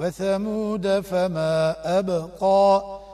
وثمود فما أبقى